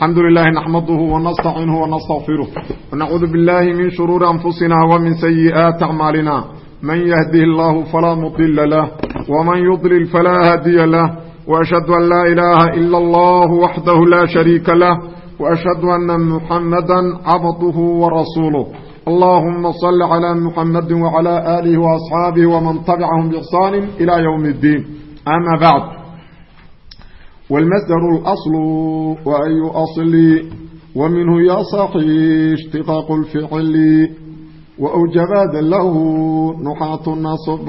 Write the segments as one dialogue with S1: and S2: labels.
S1: الحمdu للh نحمdه ونstacنه ونstغفiره ونعuudu bالlah min شhurوuر أنfuسina وmin سيئaaت أعmاalina maن yهdih الlah falaa مضila lah وmaن يضlل falaa hadiya lah. وأشhهadu an laa إilaaha إilا اllah waxdah laa شhariika lah وأشhهadu أna mحamada cabduhu وrasuulه اllahuma صل عlى mحamadi وعlى آlih وأصxaabih وman تبcahم بإxsaan إlى yوم الdيn أmا bعd والمصدر الأصل وأي أصل ومنه يصحي اشتقاق الفعل وأوجب له نحاة النصب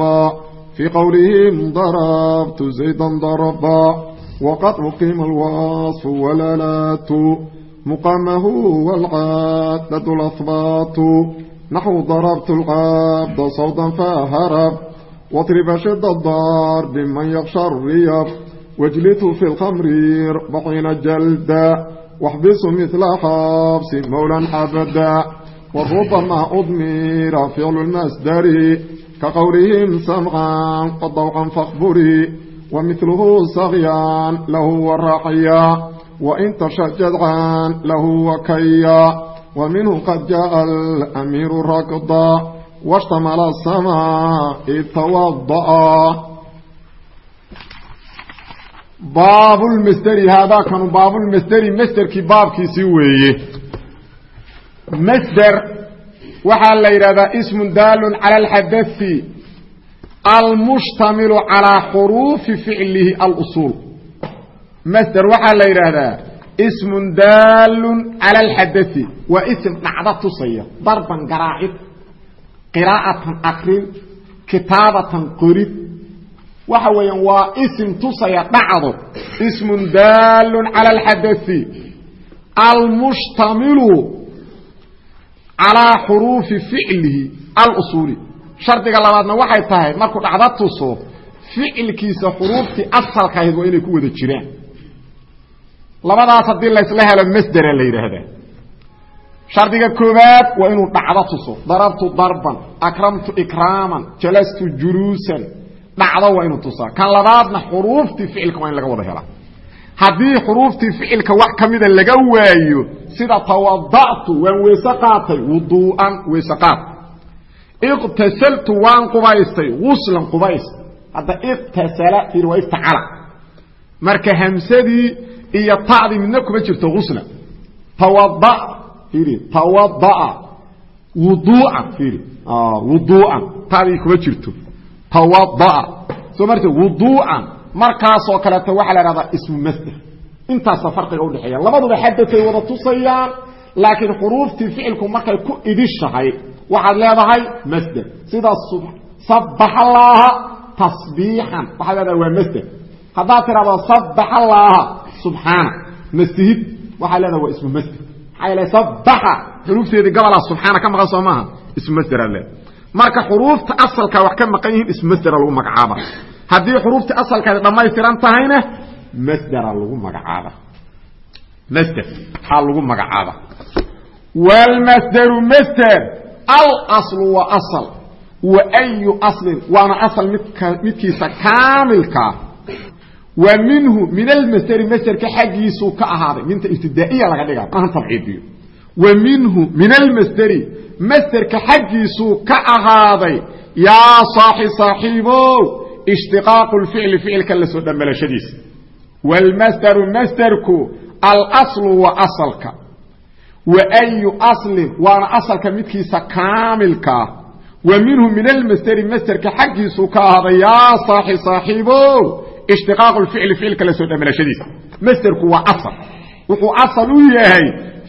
S1: في قولهم ضربت زيدا ضربا وقد أقيم الوصف والالات مقامه والعادة الأثبات نحو ضربت العبد صوتا فهرب واضرب شد الضرب من يخشى الريب واجلته في الخمر أربعين جلدا واحبس مثل حبس مولا أبدا وربما أضمر فعل المصدر كقولهم سمعا وضوعا فاخبري ومثله صغيا له والراحيا وإن تشجد عن له وكيا ومنه قد جاء الأمير ركضا واشتمل السماء إذ توضأ baabulmasderi haadaa kanu baabulmasderi masderkii baabkiisii weeye. Masder waxaa la yidhahdaa ismun daalun cala alxadai almushtamilu calaa xuruufi ficlihi alusuul. Masder waxaa la yidhaahdaa ismun daalun cala alxadai waa ism dhacdo tusaya darban garaacid qiraa'atan akrin kitaabatan qorid waxa weeyaan waa ism tusaya dhacdo. Ismun daalun cala alxadai almushtamilu calaa xuruufi ficlihi alusuuli. Shardiga labaadna waxay tahay markuu dhacdo tuso ficilkiisa xuruuftii asalka ahayd waa inay ku wada jiraan. Labadaas haddii laysla helo masdera la yidhaahdaa. Shardiga koobaad waa inuu dhacdo tuso darabtu darban akramtu ikraaman jalastu juluusan dhacdo waa inuu tusaa. Kan labaadna xuruuftii ficilka waa in laga wada helaa haddii xuruuftii ficilka wax ka mida laga waayo sida tawada'tu waan weyse qaatay wuduu'an weyse qaad iqtasaltu waan qubaystay guslan qubays hadda iqtasala fiir waa iftacala marka hamsadii iyo ta'dii midna kuma jirto guslan tawada fiiri tawada'a wuduu'an fiiri wuduu'an ta'dii kuma jirto tawada'a. Soo marta wuduu'an markaasoo kaleeto waxaa la ihahdaa ismu masder intaasa farqiga udhexeeya labaduba xadakay wada tusayaan laakiin xuruuftii ficilku markay ku idishahay waxaad leedahay masder sida sabax allaaha tasbiixan. Waxaad leedahay waa masder haddaad tidhahdo sabax allaaha subxaana mastihid waxaad leedahay waa ismu masder maxaa yeele sabaxa xuruufteedii gabolaa subxaana ka maqan soo maaha ismu masderaad leedahay marka xuruufta asalka wax ka maqan yihiin ismu masdera lagu magacaaba. Haddii xuruuftii asalkaadi dhammaystiran tahayna masdera lagu magacaaba. Masder aa lagu magacaaba. Wlmasderu masder alaslu waa asal wa ayu aslin waana asal midka midkiisa kaamilkaa wa minhu min almasderi masderka xaggiisuu ka ahaaday minta ibtidaa'iya laga dhiga maaha tabciidiyo wa minhu min almasderi masderka xaggiisuu ka ahaaday yaa saaxi saaxiibow ishtiqaaqu lficli ficilka la soo dhammalashadiisa. Wاlmasderu masderku alaslu waa asalka. Wa ayu aslin waana asalka midkiisa kaamilkaa wa minhu min almasderi masderka xaggiisuu ka ahaaday yaa saaxi saaxiibow ishtiqaaqu lficli ficilka la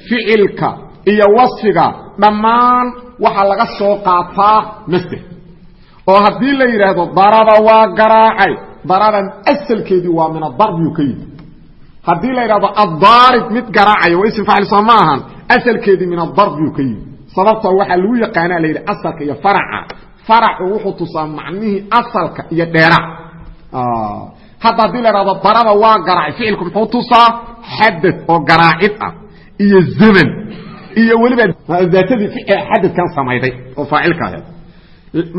S1: ficilka iyo wasfiga dhammaan waxaa laga soo qaataa masder oo haddii la yidhaahdo daraba waa garaacay. Daraban asalkeedii waa min adarbiu ka yimi haddii la yidhahdo addaarib mid garaacaya waa ism faacil soo ma ahan. Asalkeedii min adarbiu ka yimi sababtoo waxaa lagu yaqaanaa la yidhi asalka iyo faraca. Faracu wuxuu tusaa macnihii asalka iyo dheerac hadda haddii la yidhahdo daraba waa garaacay. Ficilku muxuu tusaa xadad oo garaacid ah iyo zaman iyo weliba daatadii xadadkan samayday oo faacilka ahayd.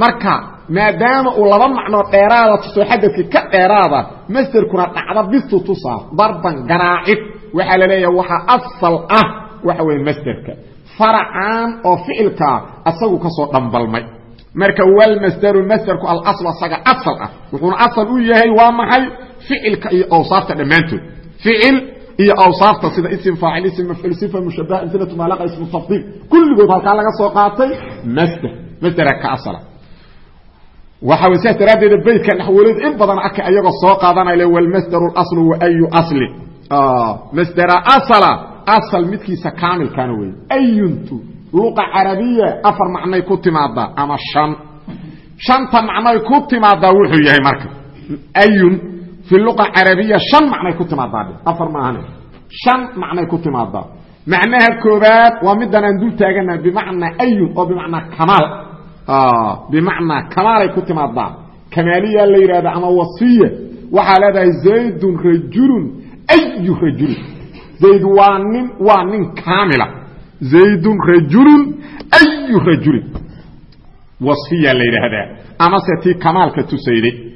S1: Marka maadaama uu laba macnoo dheeraada tuso xadadkii ka dheeraada masderkuna dhacda bistu tusaa darban garaacid. Waxaa la leeyaha waxaa asal ah waxa weeye masderka. Faracaan oo ficilkaa asagu ka soo dhambalmay. Marka walmasderu masderku alasl asaga asal ah. Wuxuuna asal u yahay waa maxay? Ficilka iyo awsaafta dhammaantood. Ficil iyo awsaafta sida ism faacil ism mafcuul sifa mushabaha amsilatu maalaqa ismu tafdiil. Kulligood halkaa laga soo qaatay masder masdera ka asala. Waxa way sidaas daraaddeeda beytka naxwolid in badan arka ayagoo soo qaadanaya walmasderu اlaslu waayu asli? Masdera asala asal midkiisa kaamilkaana wey ayuntu luqa carabiya afar macnay ku timaadaa ama shan. Shanta macnoy ku timaadaa wuxuu yahay marka. Ayun fi luqa carabiya shan macnay ku timaadaa afar maahane shan macnay ku timaadaa macnaha koobaad waa middan aan dul taagana bimacnaa ayun oo bimacnaa kamaal bimacnaa kamaalay ku timaadaa kamaaliya la yidhahda ama wasiya waxaa leedahay zaydun rajulun ayu rajulin zayd waa nin waa nin kaamila zaydun rajulun ayu rajulin wasfiya la yidhaahdaa amase tii kamaalka tusayday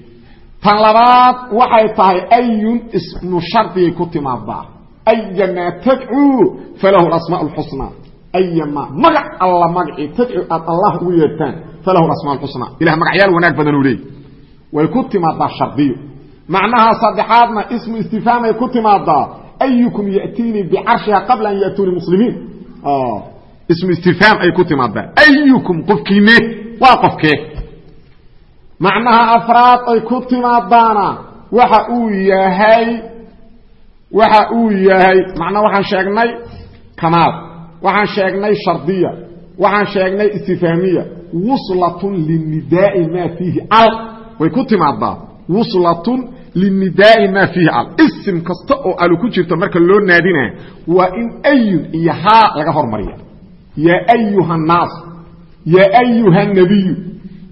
S1: tan labaad waxay tahay ayun ismu shardigay ku timaadaa ayamaa tadcuu falahu asmaa اlxusnaa ayamaa magac alla magacii tadcuu aad allah ugu yeertaan falahu asmaa اlxusnaa ilah magacyaal wanaag badan uu leeyay way ku timaadaa shardiyo macnaha saddexaadna ismu istifhaamay ku timaadaa ayukum yatiinii bicarshiha qabla an yatuunii muslimiin ismu istifhaam ay ku timaadaa ayukum qofkiine waa qofkee macnaha afraad ay ku timaadaana waxa uu yahay waxa uu yahay macnaa waxaan sheegnay kamaal waxaan sheegnay shardiya waxaan sheegnay istifhaamiya wuslatun linidaai maa fiihi al way ku timaadaa wuslatun linidaai maa fiihi al isim kasta oo alu ku jirto marka loo naadinaya waa in ayun iyo haa laga hormariya yaa ayuha annaas yaa ayuha nabiyu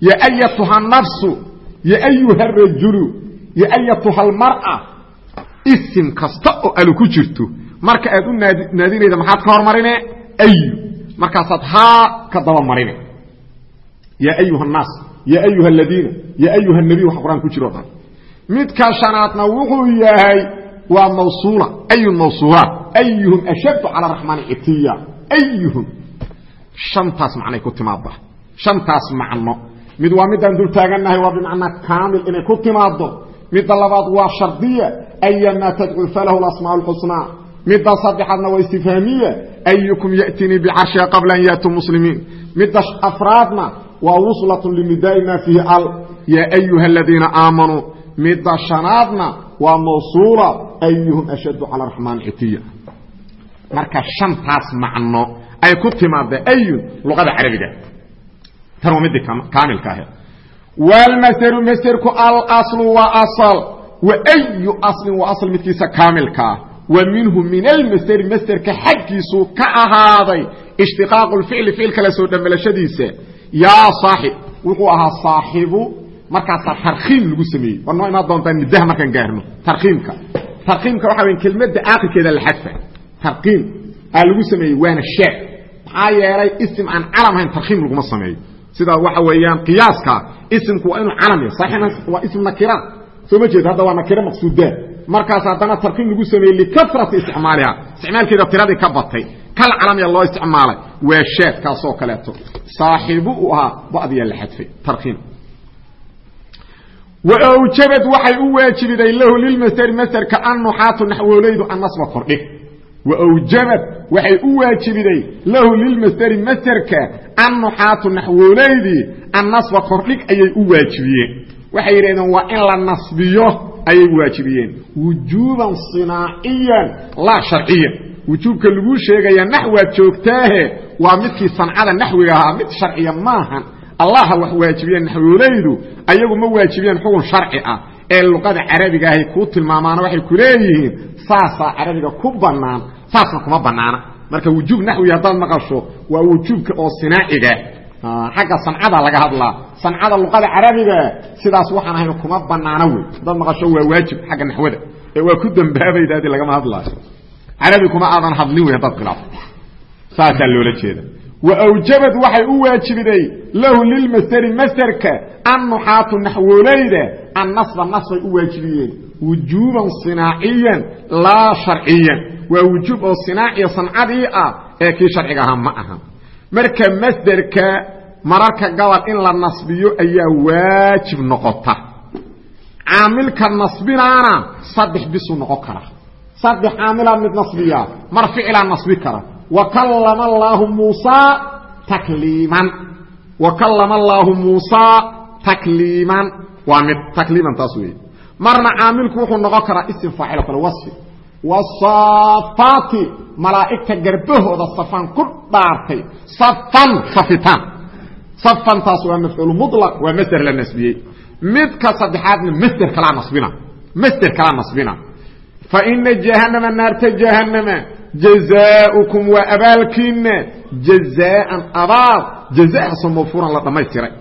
S1: ya ayatuha nafsu ya ayuha arajulu ya ayatuha almar'a isim kasta oo alu ku jirto marka aad u naadinayda maxaad ka hormarine ayu markaasaad haa ka daba marine ya ayuha annaas ya ayuha aladiina ya ayuha nabiy waxa qur'aan ku jiro dhan midka shanaadna wuxuu yahay waa mawsuula ayun mawsuulaat ayuhum ashaddu cala raxmaani macno mid waa midaan dul taagannahay waa bimacnaa kaamil inay ku timaado midda labaad waa shardiya ayamaa tadcuu falahu asmaa lxusnaa midda saddexaadna waa istifhaamiya ayukum yatinii bicarshiha qabla an yaatuu muslimiin midda afraadna waa wuslatun linidaai maa al yaa ayuha aladiina aamanuu midda shanaadna waa mawsuula ayuhum ashaddu cala raxmaan citiya. Marka shantaas macno ay ku timaada ayun luqada carabiga tan waa midii kaamilka ahe. Wlmasderu masderku alaslu waa asal. Wa ayu aslin waa asl midkiisa kaamilkaa wa minhu min almasderi masderka xaggiisuu ka ahaaday. Ishtiqaaqu lficli ficilka la soo dhamalashadiisa yaa saaxib wuxuu ahaa saaxibu markaasaa tarkiim lagu sameeyey. War noo imaan doontaa nidaha markaan gaarno. Tarkiimka tarkiimka waxa weya kelmadda aakirkeeda la xadfa. Tarkiim aa lagu sameeyey waana sheeg maxaa yeelay isim aan calam hayn tarkiim laguma sameeyo sida waxa weeyaan qiyaaska isimku waa inuu calam yahay saxiixna waa ism nakira. Soo ma jeedo hadda waa nakira maqsuudaa markaas haddana tarkiim lagu sameeyey likafrati isticmaaliha. Isticmaalkeeda tiradii ka batay. Kal calamiya loo isticmaalay waa shaadkaasoo kaleeto. Saaxiibu uu ahaa badiyaa la xadfay tarkiim wawjabad waxay u waajibiday lahu lilmasderi masderka annuxaatu naxwoolaydu annasba kordhig wawjabad waxay u waajibiday lahu lilmasderi masderka annuxaatu naxwooleydii annasba kordhig ayay u waajibiyeen waxay yidhahdeen waa in la nasbiyo ayay waajibiyeen wujuuban sinaaciyan laa sharciyan wujuubka laguu sheegaya naxwaad joogtaahe waa midkii sancada naxwiga ahaa mid sharciya maahan allaha wax waajibiyeen naxwoolaydu ayagu ma waajibiyeen xugun sharci ah ee luqada carabiga ahay kuu tilmaamaana waxay ku saasaa carabiga ku bannaan saasna kuma bannaana. Marka wujuub naxwi haddaad maqasho waa wujuubka oo sinaaciga. Xagga sancada laga hadlaa. Sancada luqada carabiga sidaas waxaan ahayn kuma bannaana wey. Haddaad maqasho waa waajib xagga naxwada. Ee waa ku dambaabaydaadi lagama hadlaayo carabi kuma aadan hadlin wey haddaad khilaafto saasaa loola jeeda. Wawjabad waxay u waajibiday lahu lilmasderi masderka annuxaatu naxwoolayda annasba nasbay u waajibiyeen. Wujuuban sinaaciyan laa sharciyan waa wujuub oo sinaac iyo sancadii ah ee kii sharciga ahaa ma aha. Marka masderka mararka gobol in la nasbiyo ayaa waajib noqota. Caamilka nasbinaana saddex bisuu noqon kara saddex caamilaa mid nasbiya mar ficilaa nasbi kara. Wa kallama allaahu muusaa takliiman. Wa allaahu muusaa takliiman. Waa mid takliiman taas weeye. Marna caamilku wuxuu noqon karaa isim faacil kale wasfi wasaafaati malaa'igta garbahooda safan ku dhaartay. Safan safitaan safantaas waa mafcuul mulaq waa masder la nasbiyey. Midka saddexaadna masder kalaa nasbina. Masder kalaa nasbina. Fa ina jahannama naarta jahannama. Jazaaukum waa abaalkiina jazaaan abaal. Jazaahaasoo mawfuuran la dhammaystiray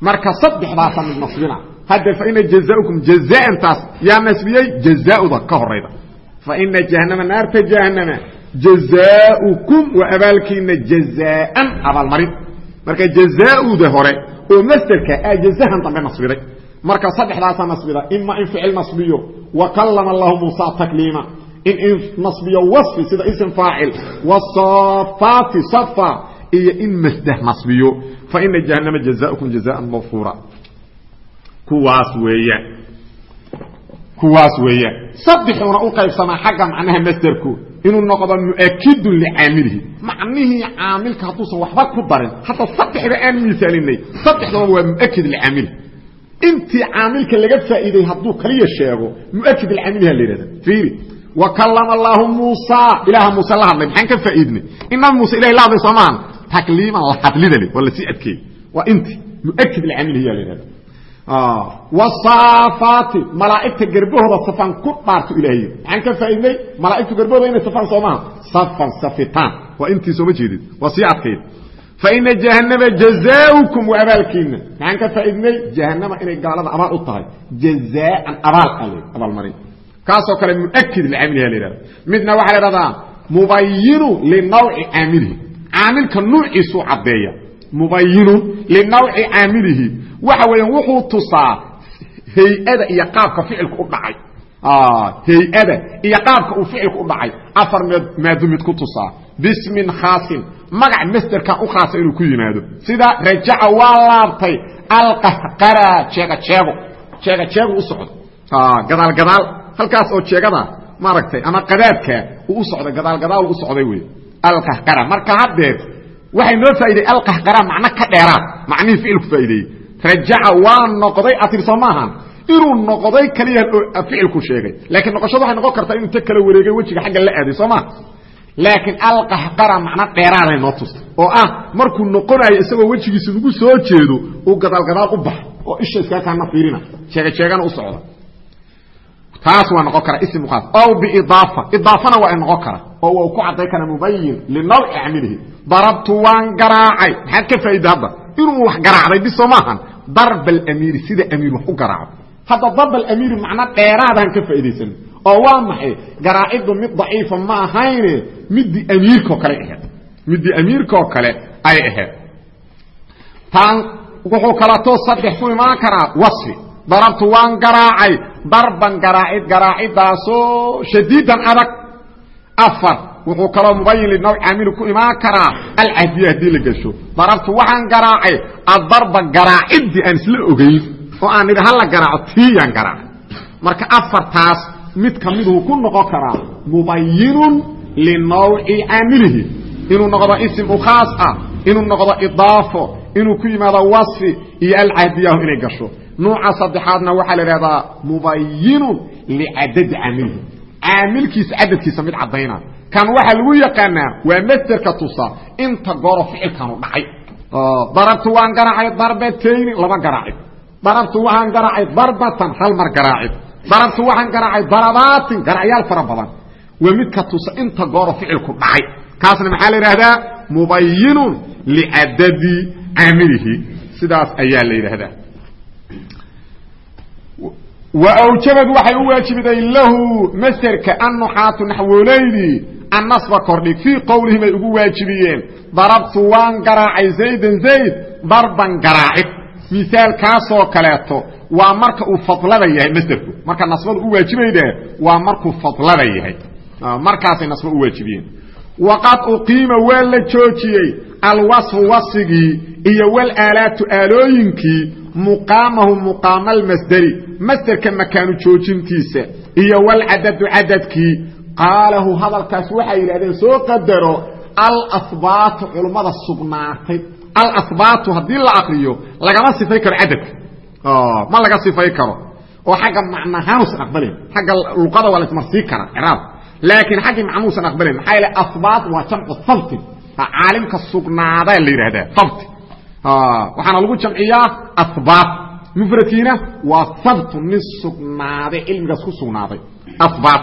S1: marka saddexdaasa mid nasbina. Hadda faina jazaukum jazaaantaas yaa nasbiyey jazauda ka horayda faina jahanama naarta jahanama jazaaukum waa abaalkiina jazaan abaalmarin. Marka jazauda hore oo masderka a jazahan dambe nasbiday marka saddexdaasaa nasbida ima in ficil nasbiyo wa kallama allahu muusa takliima in nasbiyo wasfi sida ism faacil. Wasafaati safa iyo in masder nasbiyo faina jahanama jazaukum jazaan mawfuura. Kuwaas weeyaan kuwaas weeyaan. Saddexuuna u qaybsamaa xagga macnaha masderku inuu noqdo mu'akidun licaamilihi. Macnihii caamilka hadduusan waxba ku darin. Hadda saddexda aan miisaalinay saddexdaba waa mu'akid licaamilihi intii caamilka laga faa'iiday hadduu kaliya sheego mu'akid licaamiliha la yidhahda fiiri. Wa kallama allaahu muusaa ilaaha muuse la hadlay maxaan ka faa'iidnay? Innabi muuse ilahi la hadlay soo maahan takliiman la hadlida le waa la sii adkeeyey waa intii mu'akid licaamilihi yaa la yidhahda wasaafaati malaa'igta garbahooda safan ku dhaarto ilaahiy maxaan ka faa'iidnay malaa'igtu garbahooda inay safaan soo maha safan safitaan waa intii sooma jeedid waa sii adkayd fa ina jahannama jazaaukum waa abaalkiina maxaan ka faa'iidnay jahannama inay gaalada abaal u tahay jazaaan abaal abaalmarin kaasoo kale mu'akid licamiliha la yihahda midna waxaa la idhahdaa mubayinu linawci caamilihi caamilka nuuciisuu caddeeya mubayinun linawci caamilihi waxa weeyaan wuxuu tusaa hay'ada iyo qaabka ficilku u dhacay. Hay'ada iyo qaabka uu ficilku u dhacay. Afar maadu mid ku tusaa. Bismin khaasin. Magac masderkan u khaasa inuu ku yimaado. Sida rajaca waa laabtay. Alqahqara jeega jeego. Jeega jeegu u socdo. Gadaal gadaal. Halkaas oo jeegada maaragtay ama qadaadka uu u socday gadaal gadaal u socday wey alqahqara marka haddeer waxay noo faa'iday alqahqara macno ka dheeraad macnihii ficilku faa'ideeyey rajaca waa noqday atirso maahan. Inuu noqday kaliya oo ficilku sheegay. Laakiin noqoshadu waxay noqon kartaa inuu kala wareegay wejiga xagga la aaday soo maa alqahqara macno dheeraaday noo tustay oo ah markuu noqonayo isagoo wejigiisa lagu soo jeedo uu gadaalgadaal u bax. Oo isha iskaga kaana fiirina. Sheega sheegana u socda. Taas waa noqon kara ism khaas. Aw biidaafa idaafana waa noqon kara oo ku cadday kara mubayin linawci camilihi darabtu waan garaacay. Maxaad ka faa'iida hadda? Inuu wax garaacday biso maahan. Darb alamiiri sida amiir wax u garaaco hadda darb alamiiri macno dheeraadaan ka faa'iidaysan. Oo waa maxay? Garaaciddu mid daciifa ma ahayne midii amiirkao kale aheed. Midii amiirkaoo kale ay ahayd taan wuxuu kalaatoo saddex ku imaan karaa. Wasfi. Darabtu waan garaacay. Darban garaacid afar wuxuu kaloo mubayin linawc caamilu ku imaan karaa alcahdiya haddii la gesho darabtu waxaan garaacay adarba garaaciddii aan isla ogeyn oo aan nidhi hala garaaco tiiyaan garaacay marka afartaas mid ka miduu ku noqon karaa mubayinun linawci caamilihi. Inuu noqdo isim u khaas ah inuu noqdo idaafo inuu ku yimaado wasfi iyo alcahdiyahu inay gasho. Nuuca saddexaadna waxaa la idhahdaa mubayinun licadadi caamilihi. Caamilkiisa cadadkiisa mid caddayna kan waxaa lagu yaqaanaa waa masderka tusa. Inta gooro ficilkanu dhacay. Darabtu waan garaacay darbatayni laba garaacid darabtu waxaan garaacay darbatan hal mar garaacid darabtu waxaan garaacay darabaatin garacyaal fara badan. Waa midka tusa inta gooro ficilku dhacay. Kaasna maxaa la yidhaahdaa? Mubayinun licadadi caamilihi sidaas ayaa la yidhaahdaa wawjabad waxay u waajibiday lahu masderka annuxaatu naxwooleydii annasba kordhig fii qowlihim ay ugu waajibiyeen. Darabtu waan garaacay zaydan zayd darban garaacid. Misaalkaasoo kaleeto waa marka uu fadlada yahay masderku marka nasbadu u waajibayda waa markuu fadlada yahay. Markaasay nasbo u waajibiyeen. Waqad uqiima waa la joojiyey alwasfu wasfigii iyo walaalaatu aalooyinkii muqaamahu muqaama almasderi masderka makaanu joojintiisa iyo walcadadu cadadkii qaalahu hadalkaas waxay yidhahdeen soo qadaro alahbaatu culummada sugnaatay. Alahbaatu haddii la akriyo lagama sifay karo cadadka. Ma laga sifay karo. Oo xagga macnahaanuusan aqbalin xagga luqada waa laismarsii kara ciraab laakiin xaggii macnuusan aqbalin maxaa yaele ahbaat waa jamcu habti caalimka sugnaadaa la yidhahdaa habti waxaana lagu jamciyaa ahbaat mufradkiina waa habtu nin sugnaaday cilmigaas ku sugnaaday. Ahbaat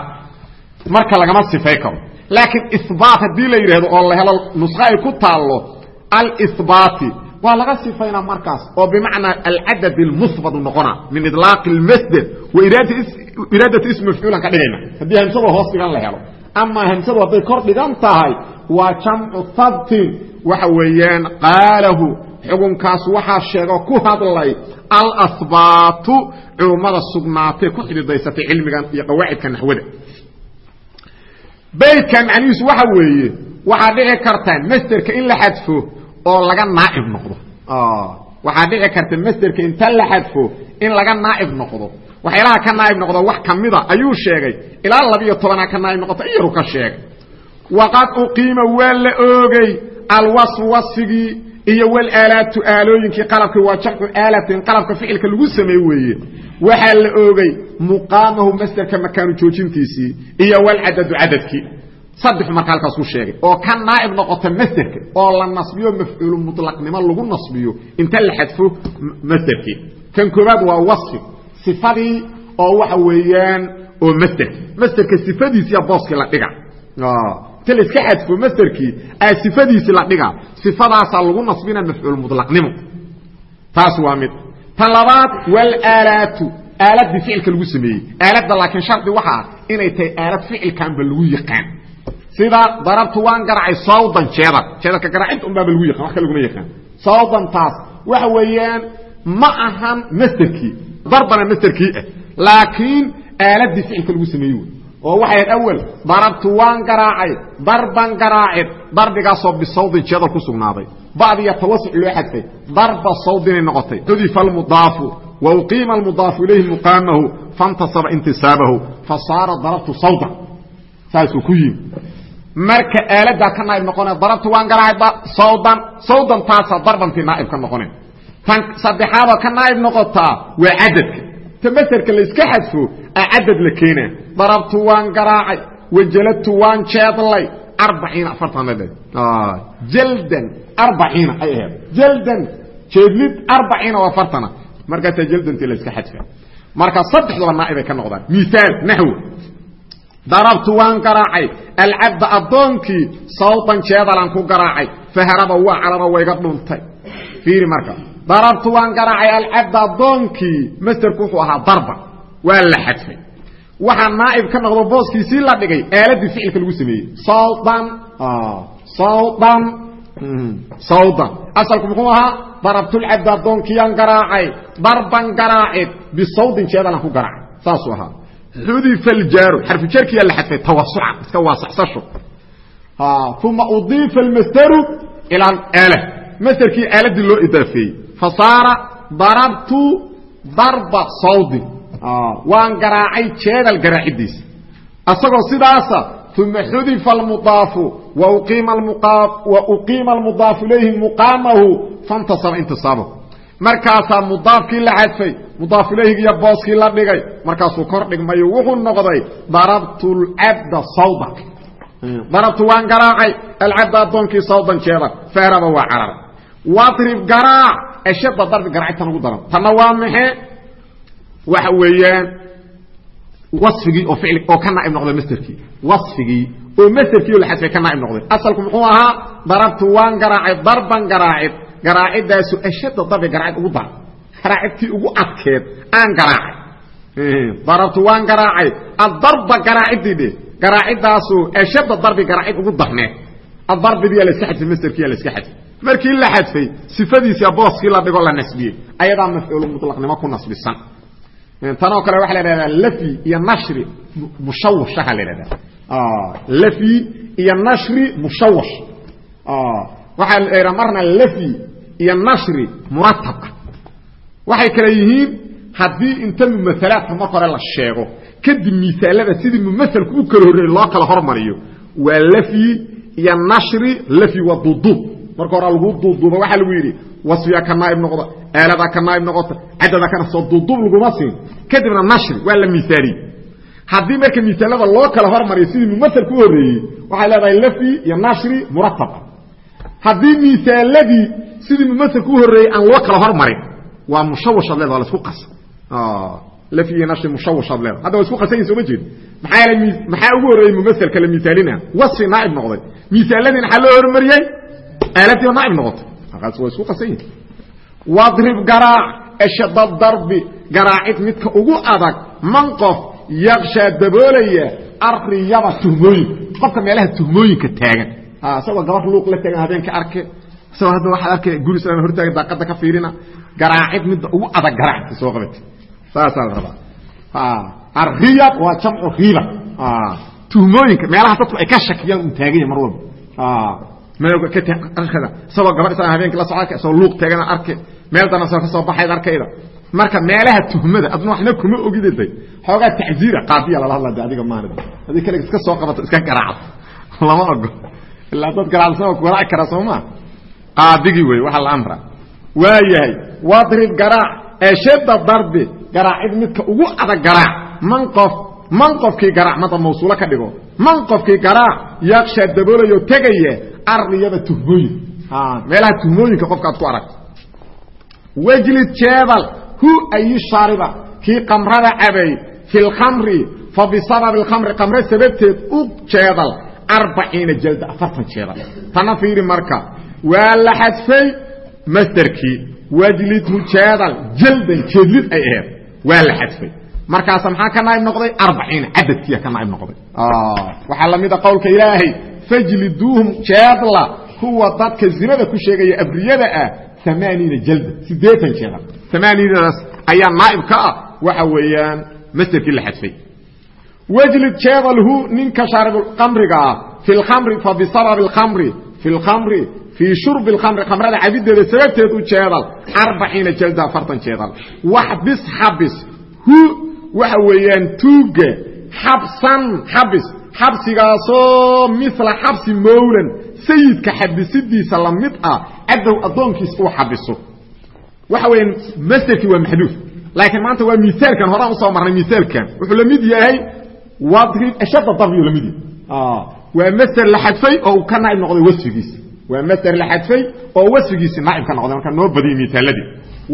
S1: marka lagama sifay karo. Laakiin ihbaat haddii la yidhahdo oo la helo nusqo ay ku taallo alihbaati waa laga sifaynaa markaas oo bimacnaa alcadad اlmuhbatu noqona min ilaaqi اlmasder wa iraadati ism mafcuulan ka dhigayna. Haddii hamsado hoos dhigan la helo. Ama hamsadu hadday kor dhigan tahay waa jamcu habtin waxa weeyaan qaalahu xukunkaas waxaa sheego ku hadlay alahbaatu culummada sugnaatee ku xididaysatay cilmigan iyo qawaacidka naxwada. Baydkan macnihiisu waxa weeye waxaa dhici karta masderka in la xadfo oo laga naaib noqdo. Waxaa dhici karta masderka inta la xadfo in laga naaib noqdo. Waxyaalaha ka naaib noqdo wax kamida ayuu sheegay. Ilaa labiyo tobanaa ka naaib noqota iyaru ka sheegay waqad uqiima waa la oogay alwasfu wasfigii iyo walaalaatu aalooyinkii qalabkii waa jamcu aalatin qalabka ficilka lagu sameey weeye waxaa la oogay muqaamahu masderka makaanu joojintiisii iyo walcadadu cadadkii saddex marka halkaas ku sheegay oo ka naaib noqota masderka oo la nasbiyo mafcuulu muطlaqnimo lagu nasbiyo inta la xadfo masderkii kan koobaad waa wasfi sifadii oo waxa weeyaan oo masderka masderka sifadiisiya booskii la dhiga inta la iska xadfo masderkii aa sifadiisi la dhiga sifadaasaa lagu nasbina mafcuul muطlaqnimo taas waa mid. Tan labaad walaalaatu aaladii ficilka lagu sameeyey. Aaladda laakiin shardi waxa ah inay tahay aalad ficilkanba lagu yaqaan. Sida darabtu waan garacay sawdan jeedar jeedarka garacinta unbaaba lagu yaqaan wax ka laguma yaqaan. Sawdantaas waxa weeyaan ma ahan masderkii darbana masderkii ah laakiin aaladii ficilka lagu sameeyey oo waxay awel darabtu waan garaacay darban garaacid darbigaasoo bisawdin jeedar ku sugnaaday. Bacdiya tawasuc loo xadfay darba sawdinay noqotay. Xudifa almudaafu wa uqiima almudaafu ilayhi muqaamahu fantasaba intisaabahu fa saara darabtu sawdan saasuu ku yimi. Marka aaladaa ka naaib noqone darabtu waan garaacay sawdan sawdan taasaa darbantii naaib ka noqone tan saddexaadoo ka naaib noqotaa waa cadadka ta maserka layska xadfo a cadad la keena darabtu waan garaacay wajaladtu waan jeedlay. Arbaciina afartan la jaldan arbaciina ay ahayd. Jaldan jeedlid arbaciina oo afartana. Markaasaa jaldantii layska xadfa marka saddexdaba naaibay ka noqdaan. Miaal naxw darabtu waan garaacay. Alcabda addoonkii sawtan jeedalaan ku garaacay. Faharaba waa cararo wayga dhuntay. Fiiri marka darabtu waan garaacay alcabda addoonkii masderku wuxuu ahaa darba. Waa la xadfay. Waxaa naaib ka noqdo booskiisii la dhigay aaladii ficilka lagu sameeyey. Sawdan. Sawdan. Sawdan. Asalku muxuu ahaa darabtulcabda addoonkiyaan garaacay. Darban garaacid. Bisawdin jeedalaan ku garaacay. Saasuu ahaa. Xudifa aljaaru xarfu jarkiyaa la xadfay. Tawasuca. Iska waasacsasho uma udiifa almasdaru ila aala masderkii aaladii loo idaafeeyey fa saara darabtu darba sawdin waan garaacay jeedal garaacidiisa. Asagoo sidaasa uma xudifa almudaafu wa uqiima almudaafu ilayhi muqaamahu fantasaba intisaabahu markaasaa mudaafkii la xadfay mudaaf ilayhigiiyo booskii la dhigay markaasuu kor dhigmayo wuxuu noqday darabtu lcabda sawdan darabtu waan garaacay alcabda addoonkii sawdan jeeda fahraba waa carara wadrib garaac ashadda darbi garaactan ugu daran. Tanna waa maxe waxa weeyaan wasfigii oo ficli oo ka naaib noqday masterkii wasfigii oo masterkii oo la xadfay ka naaib noqday. Asalku muxuu ahaa darabtu waan garaacay darban garaacid. Garaacidaasu ashadda darbi garaacid ugu daran. Garaacidtii ugu adkeed aan garaacay. Darabtu waan garaacay. Adarba garaacidii dhe garaacidaasu ashadda darbi garaacid ugu darneed. Adarbidiyaa laska xadfay masterkiyaa laska xadfay markii la xadfay sifadiisia booskii la dhigo la nasbiyey ayadaa mafcuulu muطlaqnimo ku nasbisan. Tanoo kale waxa la dhahdaa lafyi iyo nashri mushawshaha la dhahdaa lafyi iyo nashri mushawash waxaa la idhaa marna lafyi iyo nashri muratab. Ah waxay kale yihiin haddii inta mumaalaadka marka hore la sheego kadib misaalada sidii mumaelku u kala horreeyey loo kala hormariyo waa lafyi iyo nashri lafyi waa duuduub marka hore lagu duuduuba waxaa lagu yidhi wasfiga ka naaib noqda aalada ka naaib noqota cadada kana soo duuduub laguma siin. Kadibna nashri waa la miaaliyey haddii marka misaalada loo kala hormariyo sidii mumaelku u horreeyey waxay leedahay lafyi iyo nashri muratab haddii misaaladii sidii mumaelku u horreeyey aan loo kala hormarin waa mushawashaad leeda waa la isku qasa lafyi iyo nashri mushawashaad leeda hadda waa isku qasanyihin soo ma jeed. Maxaa ugu horreeyey mumaselka la misaalina wasfi naaib noqday. Misaaladiina maxaa loo hormariyey aaladii oo naaib noqotay markaas waa isku qasan yihiin wadrib garaac eshada darbi garaacid midka ugu adag man qof yakshaa daboolaya arriyaba tuhmooyinka qofka meelaha tuhmooyinka taagan isagoo gabar luuq la taagan habeenka arke isagoo hadda waxaad arkay guri islaan hortaaga daaqada ka fiirina garaacid midda ugu adag garaacta soo qabata saasaa la rabaa arriyab waa jamcu riba tuhmooyinka meelaha dadku ay ka shakiyaan un taaganya mar walba isagoo gabar islaan habeenka la socda isagoo luuq taagana arke meel dana isagoo ka soo baxayd arkayda. Marka meelaha tuhmada adna waxna kuma ogidaday. Xoogaa tacziira qaadiya lala hadlaa de adiga maanid haddii kale iska soo qabato iska garaacdo. Lama ogo. Ilaa dad garaacsan ku garaaci kara soo maa qaadigii wey waxa la amra. Waa yahay wadrib garaac eeshada darbi garaacid midka ugu adag garaac. Man qof man qofkii garaac mada mawsuulo ka dhigo. Man qofkii garaac yaksha daboolayo tegaya arriyada tuhmooyin. Meelaha tuhmooyinka qofka ad ku aragto. Wejlid jeebal hu ayi shaariba kii qamrada cabay fi lkamri fa bisababi alkhamri qamre sababteed u jeedal arbaciina jalda afartan jeedal tana fiiri marka waa la xadfay masderkii wajlidhu jeedal jaldan jeedlid ay aheed waa la xadfay. Markaasa maxaa ka naaib noqday? Arbaciina cadadkiia ka naaib noqday. Waxaa la mida qowlka ilaahay fajliduuhum jeedla kuwa dadka zinada ku sheegaya abriyada ah amaaniina jalda sideetan jeedal amaaniinadaas ayaa naaib ka ah waxa weeyaan masderkii la xadfay. Wjlid jeedalhu ninka shaaribkamriga ah fi lkamri fa bisababi alkamri fi lkamri fii shurbi khamrada cabideeda sababteed jeedal arbaciina jalda afartan jeedal waxbis xabis hu waxa weeyaan tuuga xabsan xabis xabsigaasoo mila xabsi mowlan sayidka xabisidiisa la mid ah cadow addoonkiis uu xabiso. Waxa weya masderkii waa maxduuf laakiin maanta waa miaalkan horaan u soo marnay miaalkan wuxuu la mid yahay ashadda darbiyu la mid yahay. Waa masder la xadfay oo uu ka naaib noqday wasfigiisi waa masder la xadfay oo wasfigiisi naaib ka noqday marka noo badiyay miaaladii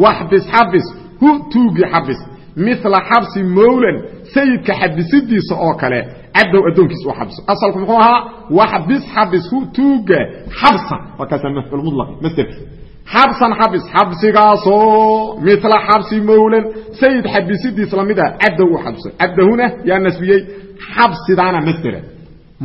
S1: waxbis xabis hu tuugi xabis. Mila xabsi mowlan sayidka xabisidiisa oo kale cadow addoonkiis uu xabiso asalku muxuu ahaa waxbis xabis hu tuuga xabsan. Markaasaa mafcuul mulaqi masderkii xabsan xabis xabsigaasoo mila xabsi mowlan sayid xabisidiis la mid ah cadow uu xabiso cadahuna yaa nasbiyey xabsidaana masdera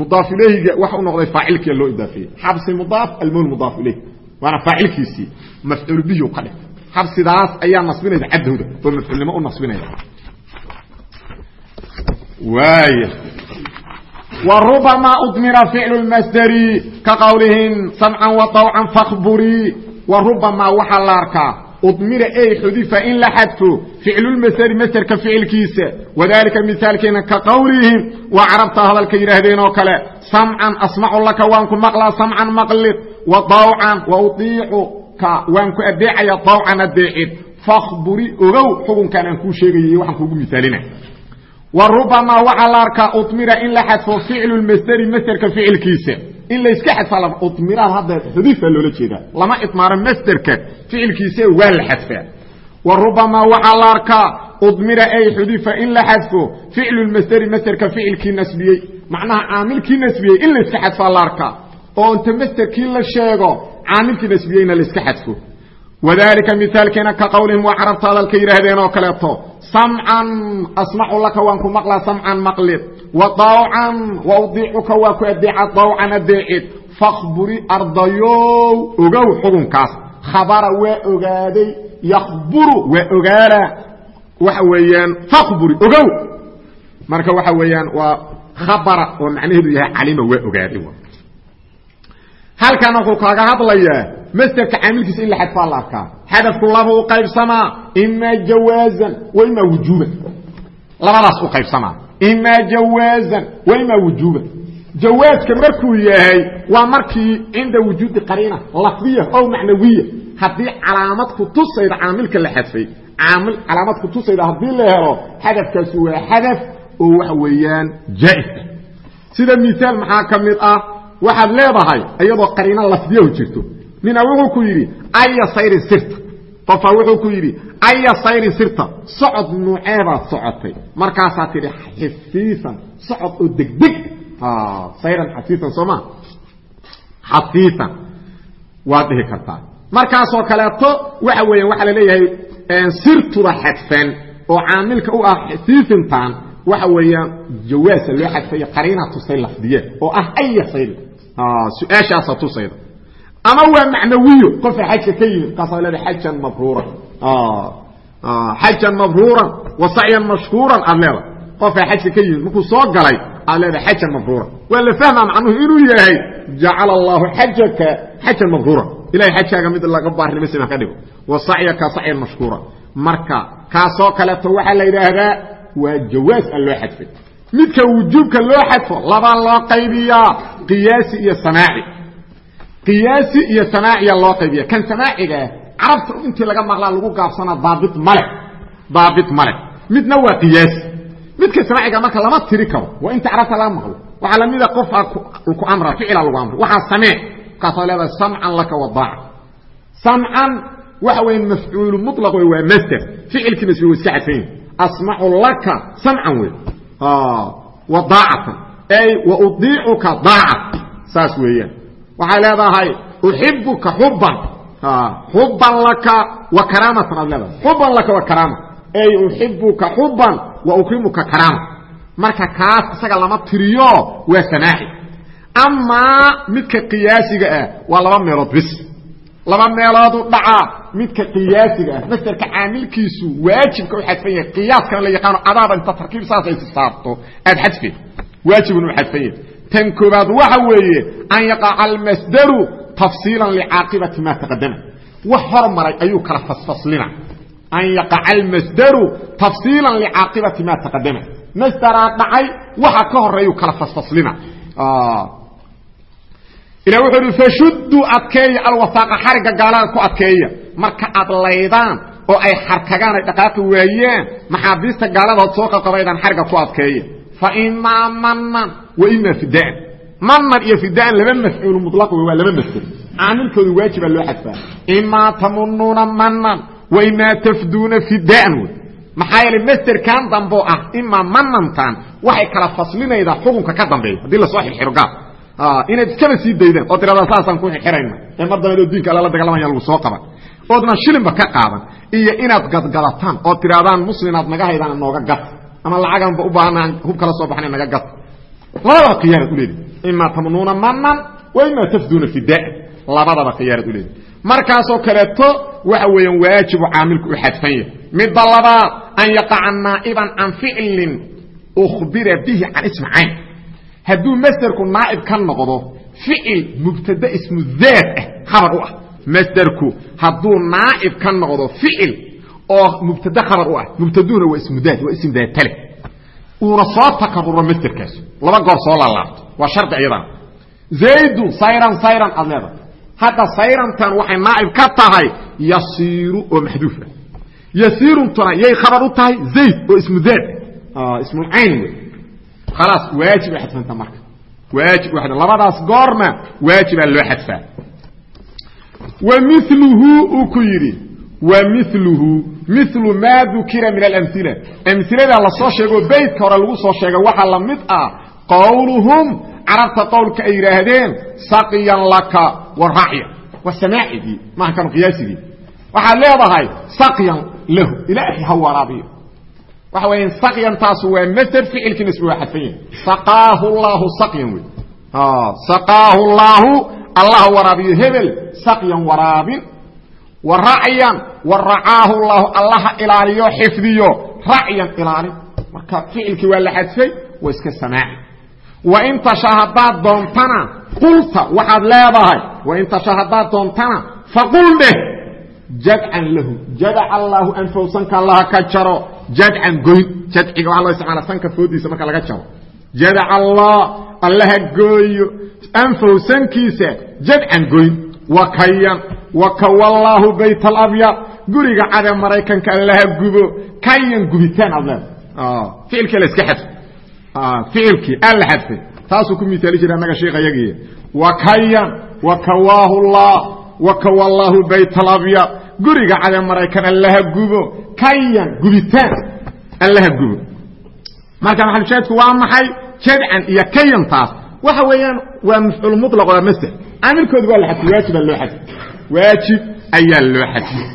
S1: mudaaf ilayhiga waxa u noqday faacilkia loo idaafeeyey xabsi mudaaf almowl mudaaf ilayh waana faacilkiisii mafcuul bihi ka dhig xabsidaas ayaa nasbinaysa cadowda oo mafcuulnimo u nasbinaya waaya وربما أضمر فعل المسدر كقولهم سمعا وطوعا فاخبري وربما وxa la arkaa udmira ay xudifa in la xadfo ficlulmasderi masderka ficilkiisa wadalika mihaalkeena ka qowlihim waa carabta hadalka yidhaahdeen oo kale samcan asmacu laka waan ku maqlaa samcan maqlid wa dawcan wa uiicuka waan ku adeecaya dawcan adeecid fakhburi ogow xukunkan aan kuu sheegayay waxaan kuugu mihaalina wa rubamaa waxaa la arkaa udmira in la xadfo ficlu masderi masderka ficilkiisa. In layska xadfaa udmiraad hadda xudifa loola jeedaa. Lama idmaaro masderka ficilkiisa waa la xadfaa. Wa rubamaa waxaa la arkaa udmira ay xudifa in la xadfo ficlu masderi masderka ficilkii nasbiyey. Macnaha caamilkii nasbiyey in layska xadfaa la arkaa. Oo inta masderkii la sheego caamilkii nasbiyeyna layska xadfo wadalika mihaalkeena ka qowlihim waa carabta hadalka yidhaahdeen oo kaleeto samcan asmacu laka waan ku maqlaa samcan maqlid wa dawcan wa udiicuka waa ku adeeca dawcan adeecid fakhburi ardayow ogow xukunkaas khabara waa ogaaday yakburu waa ogaala waxa weeyaan fakhburi ogow marka waxa weeyaan waa khabara oo macnaheedu yahay calima waa ogaaday halkan wuxuu kaaga hadlayaa masderka caamilkiisa in la xadfaa la arkaa. Xadafku laba u qaybsamaa imaa jawaazan wa imaa wujuuban. Labadaas u qaybsamaa imaa jawaazan wa imaa wujuuban. Jawaazka markuu yahay waa markii cinda wujuudi qariina lafdiya ow macnawiya. Haddii calaamad kutusayda caamilka la xadfay caamil calaamad kutusayda haddii la helo xadafkaasi waa xadaf oo waxa weeyaan jaa-isa sida miaal maxaa ka mid ah? Waxaad nina wuxuu ku yidhi aya sayrin sirta qofaa wuxuu ku yidhi aya sayrin sirta. Socod nuuceebaad socotay. Markaasaa tidhi xasiisan socod oo degdeg. Sayran xasiisan sooma xasiisan waad dhihi kartaa. Markaasoo kaleeto waxa weeyaan waxaa la leeyahay sirtuda xadfan oo caamilka u ah xasiisintan waxa weeyaan jawaasa loo xadfaya qariina tusay lafdiye oo ah aya sayrin su'aashaasa tusayda ama waa macnawiyo. Qofa xajka ka yimid markaasa leeda xajan mabruuran. Xajan mabruuran wa sacyan mashkuuran aad leeda qofaa xajka ka yimid markuu soo galay aad leeda xajan mabruuran. Waa la fahmaa macnuhu inuu yahay jacala allahu xajaka xajan mabruuran. Ilahay xajkaaga mid laga baarnimasina ka dhigo. Wa sacyaka sacyan mashkuura marka kaasoo kaleeto waxaa la yidhaahdaa waa jawaaz a loo xadfay midka wujuubka loo xadfo labaa loo qaybiyaa qiyaasi iyo samaaci qiyaasi iyo samaaciya loo qaybiya kan samaacigaa carabta intii laga maqlaa lagu gaabsanaa daabit male daabit male midna waa qiyaasi midka samaaciga marka lama tiri karo waa inta carabta laga maqlo. Waxaa lamida qofaa ku amra ficila lagu amra waxaa samee markaasaa leedahay samcan laka wadaaca samcan waxa weya mafcuulu mulaq wey waa masder ficilkii masr wa iska xadfayn asmacu laka samcan wey wadaacatan. Ay wa udiicuka daaca. Saas weeyaan waxay leedahay uxibuka xuban xuban laka wa karaamatan aad leedahay. Xuban laka wa karaama. Ay uxibuka xuban wa ukrimuka karaama. Marka kaas isaga lama tiriyo waa samaaci. Amaa midka qiyaasiga ah waa laba meelood bis. Laba meeloodu dhacaa midka qiyaasiga ah. Masderka caamilkiisu waajibka u xadfan yahay. Qiyaaskana la yaqaano adaaba inta tarkiib saas ay saarto. Aad xadfe waajibun u xadfan yahay tan koobaad waxa weeye an yaqaca almasdaru tafsiila licaaqibati ma taqadama wax hormaray ayuu kala fasfaslina. An yaqaca almasdaru tafsiila licaaqibati ma taqadama masdaraa dhacay waxa ka horeeyuu kala fasfaslina. Ila wuxuu uhi fashuduu adkeeya alwasaaqa xarigga gaalada ku adkeeya. Marka aad laydaan oo ay xarkagaan ay dhaqaaqi waayeen maxaabiista ku adkeeya fa imaa manan wa imaa fidaan. Manan iyo fidaan laba mafcuul mulaq wey waa laba masder caamilkooda waajibaa loo xadfaa. imaa tamunuuna manan wa imaa tafduuna fidaan wey maxaa yeelay masderkan damboo ah imaa manantan waxay kala faslinaydaa xukunka ka dambeeya. Haddii la soo xirxiro gaal inaad iskaba sii daydaan oo tiradaa saasaan ku xirxirayna ee mar dambeed oo diinka alla la dagalamaya lagu soo qaban. Oodna shilinba ka qaadan iyo inaad gadgadataan oo tiraadaan muslinaad naga haydaan nooga gad ama lacaganba u baahanaan hub kala soo baxna naga gad. Labadaba khiyaarad u leedi. Imaa tamnuuna manan wa imaa tafduuna fidaa labadaba khiyaarad u leedi. Markaasoo kaleeto waxa weeyaan waajibu caamilku u xadfan yahay. Midda labaad an yaqaca naa'iban can ficlin ukhbira bihi can ismi cayn. Hadduu masderku naaib ka noqdo ficil mubtade ismu daad ah khabar u ah. Masderku hadduu naaib ka noqdo ficil oo mubtade khabar u ah. Mubtaduhuna waa ismu daad waa ism daatale uuna soo takaruro masderkaas laba goor soo laalaabto. Waa shardi iyadana. Zaydun sayran sayran aad leedahay. Hadda sayrantan waxay naaib ka tahay yasiiru oo maxduuf ah. Yasiiruntuna yay khabar u tahay zayd oo ismu daad. Ismulcayn wey khalaas waajib ay xadfanta marka. Waajib labadaas goorna waajibaa loo xadfaa. Wa uu ku yidhi wa miluhu milu maa dukira min alamila amilada la soo sheego beytka hore lagu soo sheegay waxaa la mid ah qowluhum carabta qowlka ay yidhaahdeen saqiyan laka wa racya wa samaacigii maaha kanu qiyaasigii waxaad leedahay saqiyan lahu ilaahay ha waraabiyo waxa weya sakyantaasu waa masder ficilkii nasbi waa xadfan yahay. Saqaahu llaahu sakyan wey saqaahu llaahu allah waraabiyo hebel sakyan waraabin wa racyan wa racaahu llaahu allaha ilaaliyo xifdiyo. Racyan ilaalin marka ficilkii waa la xadfay waa iska samaaci wain tasha haddaad doontana qulta waxaad leedahay. Wain tasha haddaad doontana faqul dheh. Jadcan lahu. Jadac allaahu anfow sanka allaha ka jaro. Jadcan goyn jadciga waxaa loo isticmaala sanka foodiisa marka laga jaro. Jadac allah. Allaha gooyo. Anfow sankiisa. Jadcan goyn wakayan wakawallaahu bayt alabyad guriga cade maraykanka allaha gubo kayan gubitaan aad leedahay ficilkii la iska xadfay ficilkii aan la xadfay taasuu ku miaali jira annaga sheikhayagiiy wakayan wakawaahu llah wakawallaahu bayt alabyad guriga cade maraykan allaha gubo kayan gubitaan allaha gubo marka maxalushaahidku waa maxay jadcan iyo kayantaas waxa weeyaan waa mafcuul mulaq waa masder caamilkoodu waa la xadfay waajibaa loo xadfay waajib ayaa loo xadfay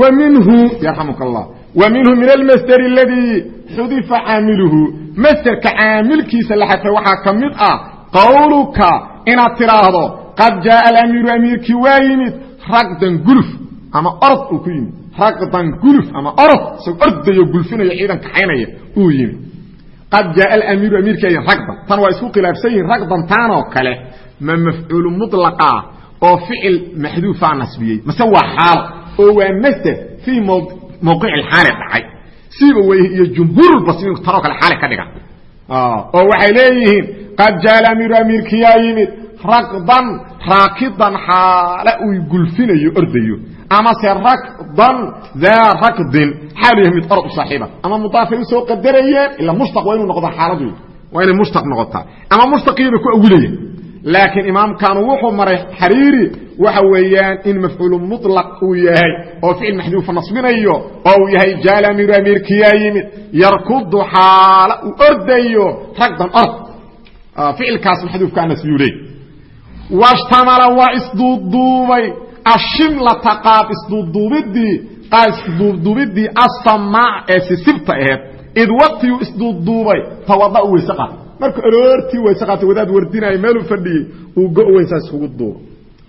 S1: wa minhu yarxamuka allah wa minhu min almasderi aladii xudifa caamiluhu. Masderka caamilkiisa la xadfay waxaa ka mid ah qowluka inaad tidhaahdo qad jaaa alamiiru amiirkii waa yimid ragdan guluf ama orod uu ku yimid ragdan guluf ama orod isagoo ordayo gulfinayo ciidan kaxaynaya uu yimid. Qad jaaa alamiiru amiirkii ragdan tan waa isku khilaafsan yihiin ragdan taanoo kale ma mafcuulu mulaqa oo ficil maxduufaa nasbiyey mase waa xaalo oo waa masder fii mawqici xaali dhacay. Siiba wey iyo jumhuurulbasriin tanoo kale xaali ka dhigan oo waxay leeyihiin qad jaa alamiiru amiirkiyaa yimid ragdan raakidan xaale uu gulfinayo ordayo. Amase rakdan daa rakdin xaalu yahay mid orod u saaxiiba. Ama mudaafay u soo qadarayeen ila mushtaq waa inuu noqdo xaaladu waa inay mushtaq noqotaa. Ama mushtaqiiba ku awilaya laakiin imaamkanu wuxuu maray xariiri waxa weeyaan in mafcuulu mulaq uu yahay oo ficil maxduufa nasbinayo oo uu yahay jaalamiru amiirkiyaa yimid. Yarkudu xaala uu ordayo ragdan ord. Ficilkaas maxduufkaa nasbiyuley washtamala waa isduuduubay ashimlata qaab isduuduubidii qaab isduuduubidii asamaac ee sisibta aheed. Id waqtiguu isduuduubay tawada u weyse qaatay marka aroortii weyse qaatay wadaad wardinaya meeluu fadhiyey uu go weysaa iskugu duuba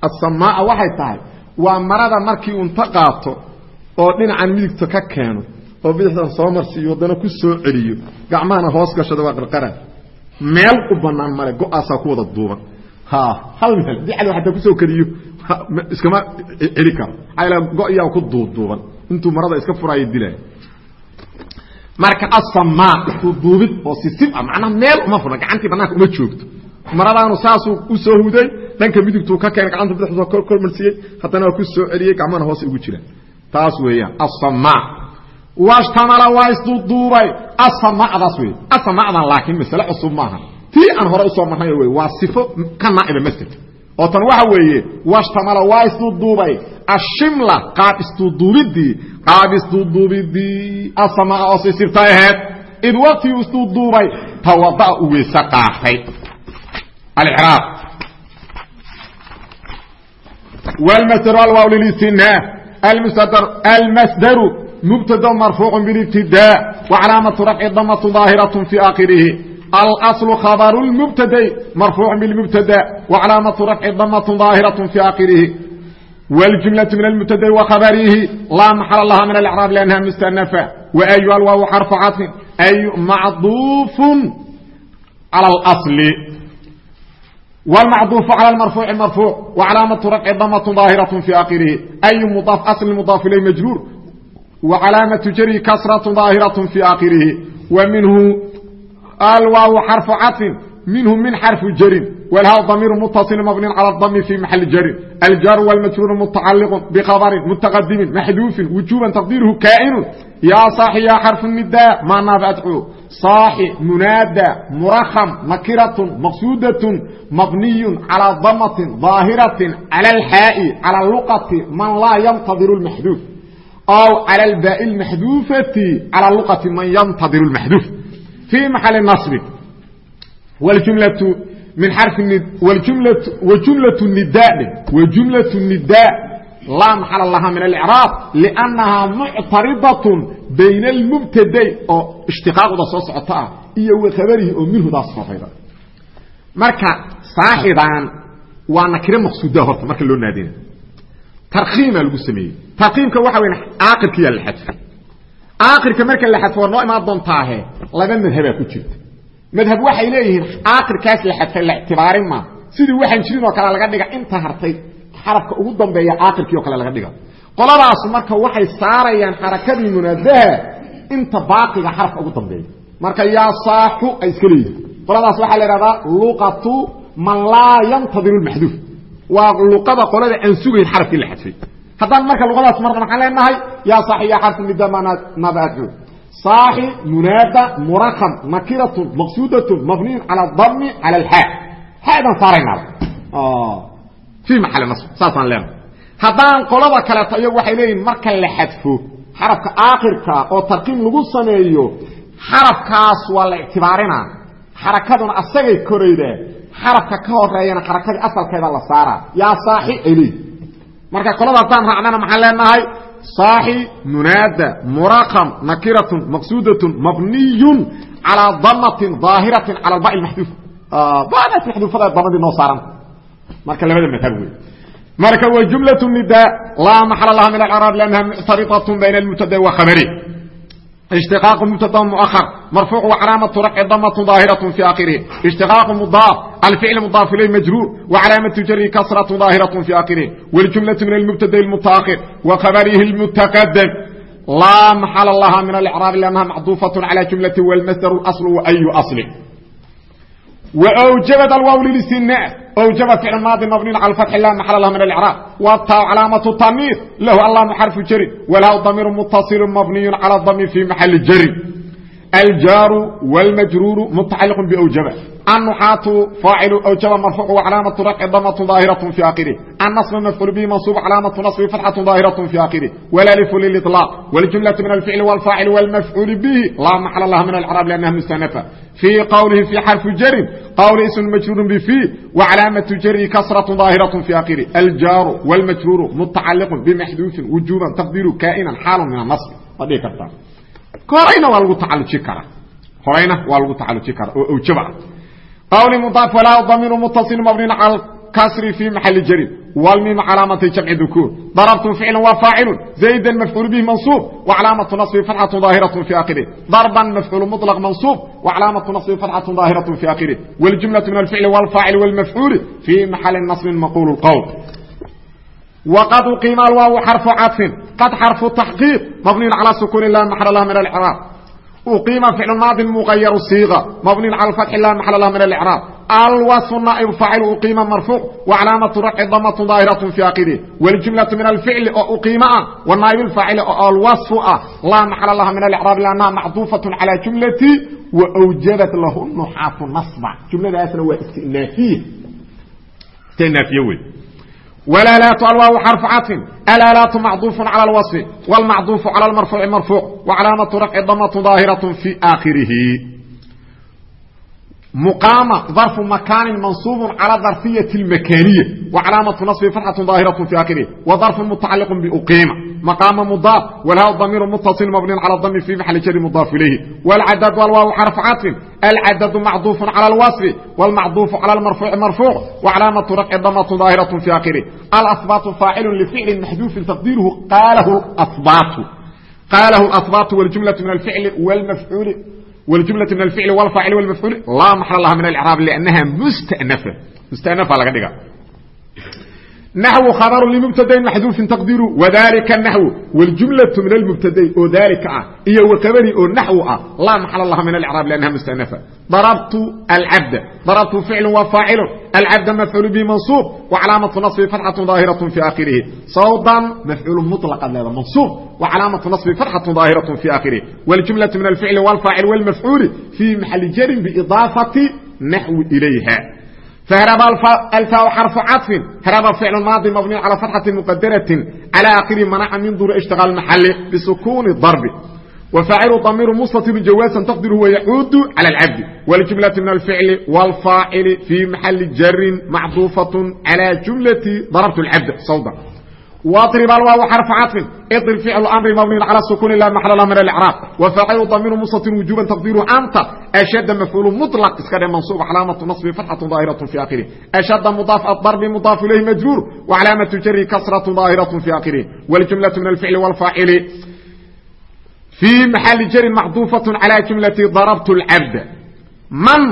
S1: asamaaca waxay tahay waa marada markii unta qaato oo dhinacan midigta ka keeno oo bidixdan soo marsiiyo haddana ku soo celiyo gacmahana hoos gashada waa qarqara meel u banaan male go'aasaa ku wada duuban hal meel dicad ataa ku soo keliyo iskama celi karo aa go-yaa ku duuduuban intuu marada iska furaayo dilaya marka asamaa isduuduubid oo sisib ah macnaha meel uma furna gacantii banaanka uma joogto. Maradaanu saasuu u soo huday dhanka midigtuu ka keenay gacanta bidixdu kor kormarsiiyey haddana waa ku soo celiyey gacmahana hoos ugu jiraan taas weeyaan asamaa washtamala waa isduuduubay asamacdaas wey asamacdan laakiin masale cusub maaha. Tii aan hore u soo marnay wey waa sifo ka naa'iba masderka oo tan waxa weeye washtamala waa isduuduubay ashimla qaab isduuduubidii qaab isduuduubidii asamaa oo sisibta aheed id waqtiguu isduuduubay tawada'a u weyse qaatay. Alcraab wlmasdr alwaaw lilistinaa almasdaru mubtada marfuuc bilibtidaa wacalaamatu rafci damatu daahiraة fi aakhirihi alaslu khabaru lmubtadai marfuuc bilmubtada wacalaamatu rafci damatu daahiraة fi aakhirihi wاljumlaة min almubtadai wakhabarihi laa maxala laha min alcraab lanha mustanafa waayu alwaaw xarfu caطfin ay macduufu calى اlasli والمcطوف على المرفوع مرفوع وعلاaمة رفع ضمة ظاaهرة في آkخره أي مضاف أصل مضاف إليه مجرور وعلاaمة جر كسرة ظاaهرة في آkخره ومنه الواو حرف cطف منه من حرف جر والhاء ضمير متصل مبني على الضم في محل جر الجار والمجرور متعلق بخبر متقدم محذوف وجوبا تقديره كائن يا صاح يا حرف النداء ما ناب أدعو صاح منادى مرخم نكرة مقصودة مبني على ضمة ظاهرة على الحاء على اللقة من لا ينتظر المحذوف أو على الباء المحذوفة على اللقة من ينتظر المحذوف في fii maxali nabi wajumlatu nidaae wajumlatu nidaa laa maxala lahaa min alcraab liannahaa muctaridatun bayna almubtaday oo ishtiqaaqda soo socota ah iyo wa khabarihi oo minhudaas safayda marka saaxibaan waa nakire maqsuuda horta marka loo naadina tarkiima lagu sameeyey tarkiimka waxa weya aakirkiyaa la xadfay aakirka marka la xadfo noo doontaahe laba madhabaa ku jirta. Madhab waxay leeyihiin aakirkaas la xadfa la ictibaarin maa sidii waxaan jirin oo kale laga dhiga inta hartay xarafka ugu dambeeya aakirkii oo kale laga dhiga. Qoladaas marka waxay saarayaan xarakadii munaadaha inta baaqiga xarafka ugu dambeeya. Marka yaa saaxu ay iska leeyihiin. Qoladaas waxaa la ihahdaa luqatu man laa yantadiru lmaxduuf waa luqada qolada aan sugayn xarafkii la xadfay haddaan marka luqadaas marna maxaan leenahay yaa saaxi ya xarfu midamanabaadcu saaxi munaada murakam nakiratun maqsuudatun mabniyun cala dami cala alxaa xaadan saaraynaaba fii maxali nasb saasaan leenahay. Haddaan qolada kaleeto iyagu waxay leeyihiin marka la xadfo xarafka aakhirka oo tarkiim lagu sameeyo xarafkaas waa la ictibaarinaa. Xarakaduna asagay koraydaa. Xarafka ka horeeyana xarakadii asalkeeda la saaraa. Yaa saaxi leeyihiin marka koladaasaan raacnana maxaan leenahay? Saaxi munaada muraqam nakiratun maqsuudatun mabniyun calaa damatin daahiratin cala ba maxduuf banat ah, maxduufada damadii noo saaranta marka labada madhab wey marka wa jumla nidaa laa maxala laha min acraab lannaha muctaridatun bayna almubtada wa khabari اشتقاق مبتدا مؤخر مرفوع وعلامة رفع ضمة ظاهرة في آخره اشتقاق مضاف الفعل مضاف إليه مجرور وعلامة جره كسرة ظاهرة في آخره والجملة من المبتدا المتأخر وخبره المتقدم لا محل لها من الإعراب لأنها معطوفة على جملة والمصدر الأصل وأي أصل wawjabat alwaaw lilistinaa awjabat ficl maadi mabniin cala fatxi laa maxala lah min alcraab wtaaw calaamatu tamiis lahu allamu xarfu jarin walaaw damiiru muttasilu mabniyun cala damir fii maxali jarin جر الجار والمجرور متعلق بأوجب النحاة فاعل أوجب مرفوع وعلامة رفع ضمة ظاهرة في آخره النصب مفعول به منصوب علامة نصب فتحة ظاهرة في آخره والالف للإطلاق والجملة من الفعل والفاعل والمفعول به لا محل لها من الإعراب لأنها مستأنفة في قوله في حرف جر قول اسم مجرور بفي وعلامة جره كسرة ظاهرة في آخره الجار والمجرور متعلق بمحذوف وجوبا تقدير كائنا حال من النصب هذه كرتا horayna waa lagu tacalluji karaa horayna waa lagu tacalluji karaa oo awjaba qawli mudaaf walaa damiru muttasil mabniin cala kasri fi maxali jarin والميم علامة جمع ذكور ضربت فعلا وفاعل زيدا مفعول به منصوب وعلامة نصب فتحة ظاهرة في آخره ضربا مفعول مطلق منصوب وعلامة نصب فتحة ظاهرة في آخره والجملة من الفعل والفاعل والمفعول في محل نصب مقول القول وقد قيم الواو حرف عطف قد حرف تحقيق مبني على سكون لا محل له من الإعراب وقيم فعل ماضي مغير الصيغة مبني على الفتح لا محل له من الإعراب الوصف نائب فاعل أقيم مرفوع وعلامة رفع ضمة ظاهرة في آخره والجملة من الفعل أقيم والنائب الفاعل الوصف لا محل لها من الإعراب لأنها معطوفة على جملة وأوجبت له النحاة نصبا جملة أسنى واستئنافية استئنافية wlalaatu alwaaw xarfucatin alaalaatu macduufu cala lwaصfi wlmacduufu cala marfuuci marfuuc wacalaamatu rafci damatu daahiraة fi akhirihi في آخره مقام ظرف مكان منصوب على ظرفية المكانية وعلامة نصب فتحة ظاهرة في آخره وظرف متعلق بأقيم مقام مضاف والهاء ضمير متصل مبني على الضم في محل جر مضاف إليه والعدد والواو حرف عطف العدد معطوف على الوصف والمعطوف على المرفوع مرفوع وعلامة رفع ضمة ظاهرة في آخره الأثبات فاعل لفعل محذوف تقديره قاله الأثبات قاله الأثبات والجملة من الفعل والمفعول والجملة من الفعل والفاعل والمفعول لا محل لها من الإعراب لأنها مستأنفة مستأنفة لغا دغا نحو خبر لمبتدا محذوف تقديره وذلك النحو والجملة من المبتدا وذلك اه هي وكبري او نحو اه لا محل لها من الإعراب لأنها مستأنفة ضربت العبد ضربت فعل وفاعل العبد مفعول به منصوب وعلامة نصب فتحة ظاهرة في آخره صوتا مفعول مطلق هذا منصوب وعلامة نصب فتحة ظاهرة في آخره والجملة من الفعل والفاعل والمفعول في محل جر بإضافة نحو إليها فهرب الفاء حرف عطف هرب فعل ماضي مبني على فتحة مقدرة على آخر منع من دور اشتغال المحل بسكون الضرب وفاعل ضمير مستتر جوازا تقدر هو يعود على العبد والجملة من الفعل والفاعل في محل جر معطوفة على جملة ضربت العبد صودا واضرب الواو حرف عطف اضرب فعل الامر مبني على السكون لا محل له من الاعراب وفاعل ضمير مستتر وجوبا تقديره انت اشد مفعول مطلق اسكن منصوب علامه نصب فتحه ظاهره في اخره اشد مضاف الضرب مضاف اليه مجرور وعلامه جر كسره ظاهره في اخره والجمله من الفعل والفاعل في محل جر معطوفه على جمله ضربت العبد man